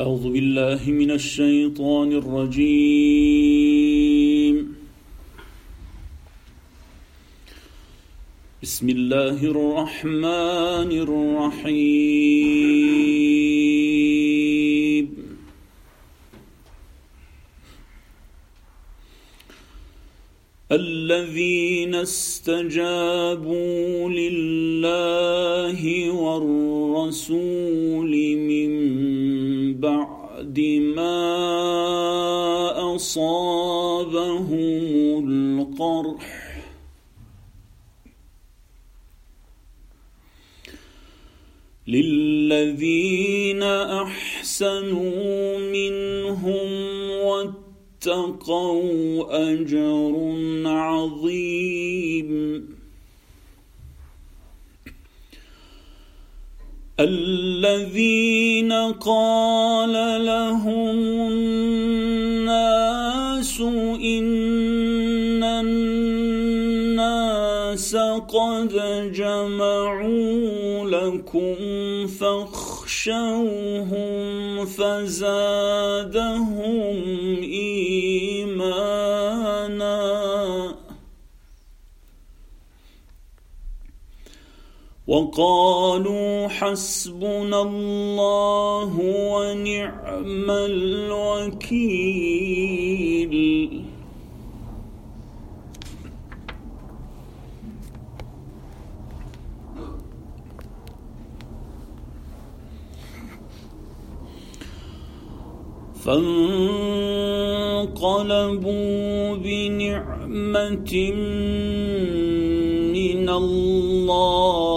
أعوذ بالله من الشيطان الرجيم. بسم الله الرحمن الرحيم. الذين استجابوا لله والرسول من بعد ما أصابهم القرح. للذين أحسنوا منهم واتقوا أجر عظيم. الذين قال لهم الناس إن الناس قد جمعوا لكم فاخشوهم فزادهم وقالوا حسبنا الله ونعم الوكيل. فانقلبوا بنعمة من الله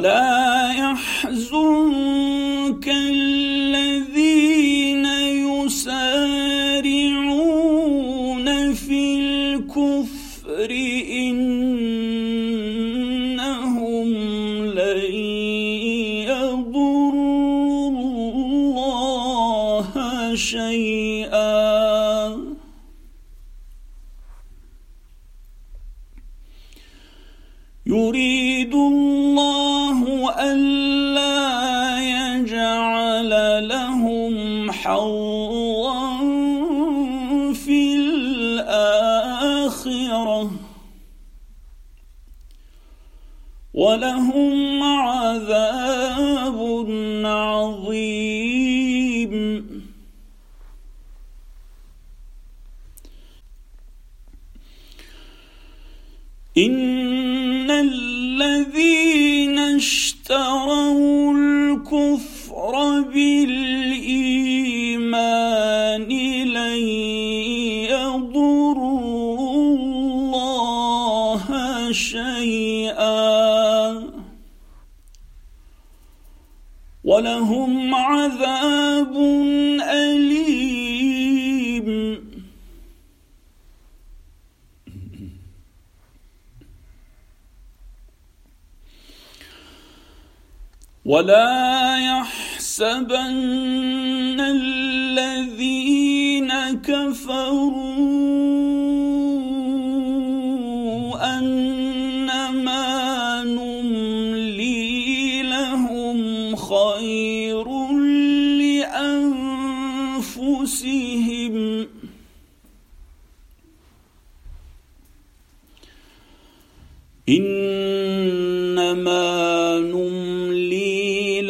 ولا يحزنك الذين يسارعون في الكفر إنهم لن يضروا الله شيئا. يريد الله حظا في الآخرة. ولهم عذاب عظيم. إن الذين اشتروا الكفر بالإيمان شيئا. ولهم عذاب أليم. ولا يحسبن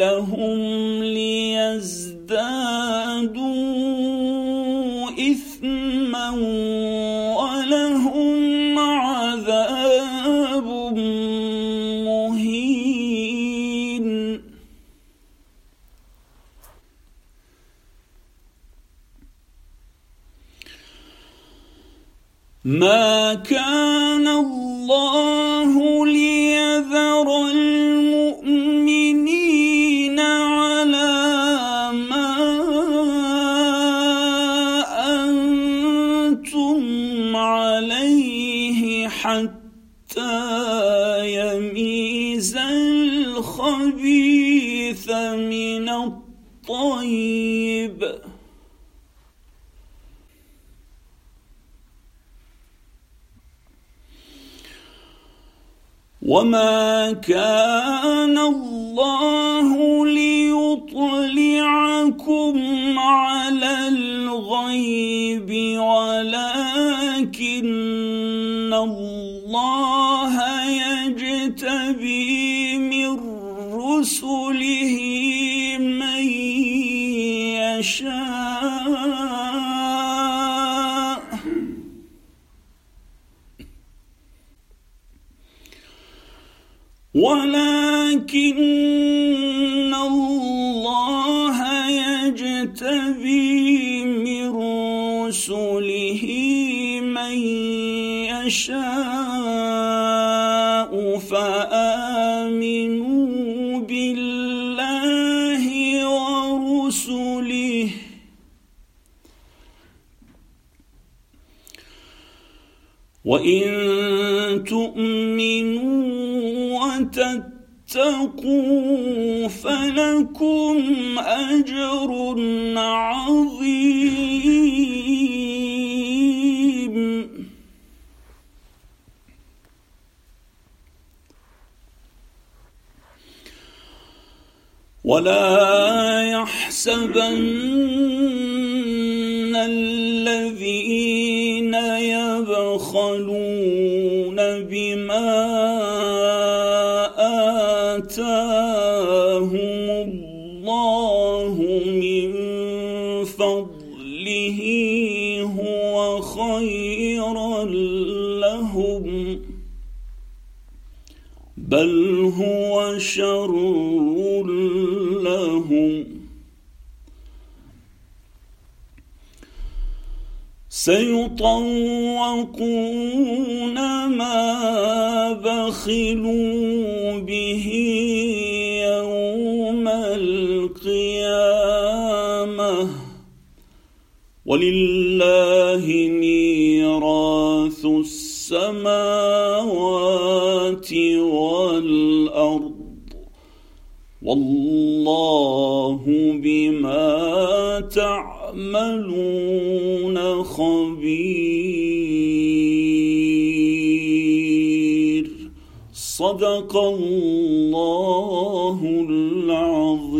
لهم ليزدادوا إثما ولهم عذاب مهين. ما كان الله ليذر يميز الخبيث من الطيب. وما كان الله ليطلعكم على الغيب ولكن الله رسله من يشاء. ولكن الله يجتبي من رسله من يشاء فامنوا وان تؤمنوا وتتقوا فلكم أجر عظيم. ولا يحسبن الذين يبخلون بما آتاهم الله من فضله هو خيرا لهم بل هو شر لهم سيطوقون ما بخلوا به يوم القيامة. ولله ميراث السماوات والأرض. والله بما تعملون خبير. صدق الله العظيم.